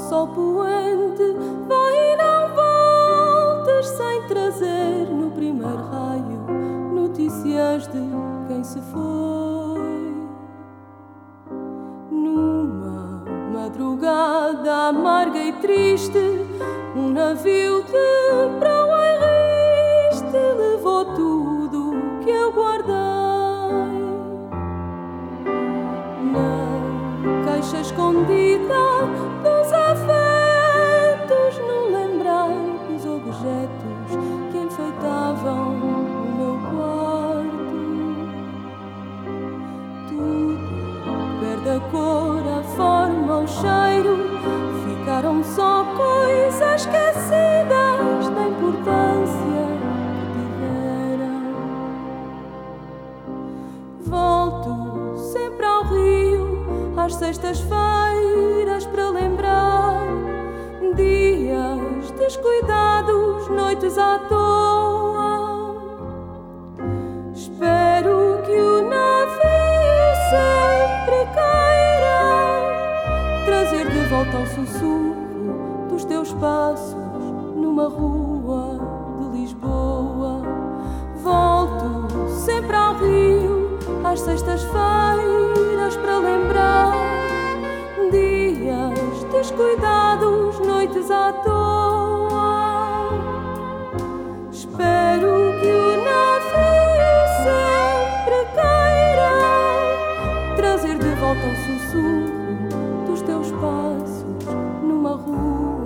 sol poente, vai e não voltas sem trazer no primeiro raio notícias de quem se foi. Numa madrugada amarga e triste, um navio de proa e riste levou tudo que eu guardei. Na caixa escondida a cor, a forma, o cheiro. Ficaram só coisas esquecidas da importância que tiveram. Volto sempre ao rio, às sextas-feiras, para lembrar dias descuidados, noites à toa. volta ao sussurro dos teus passos numa rua de Lisboa. Volto sempre ao Rio às sextas-feiras para lembrar dias descuidados, noites à toa. Espero que o navio sempre queira trazer de volta o sussurro dos teus passos. numa rua.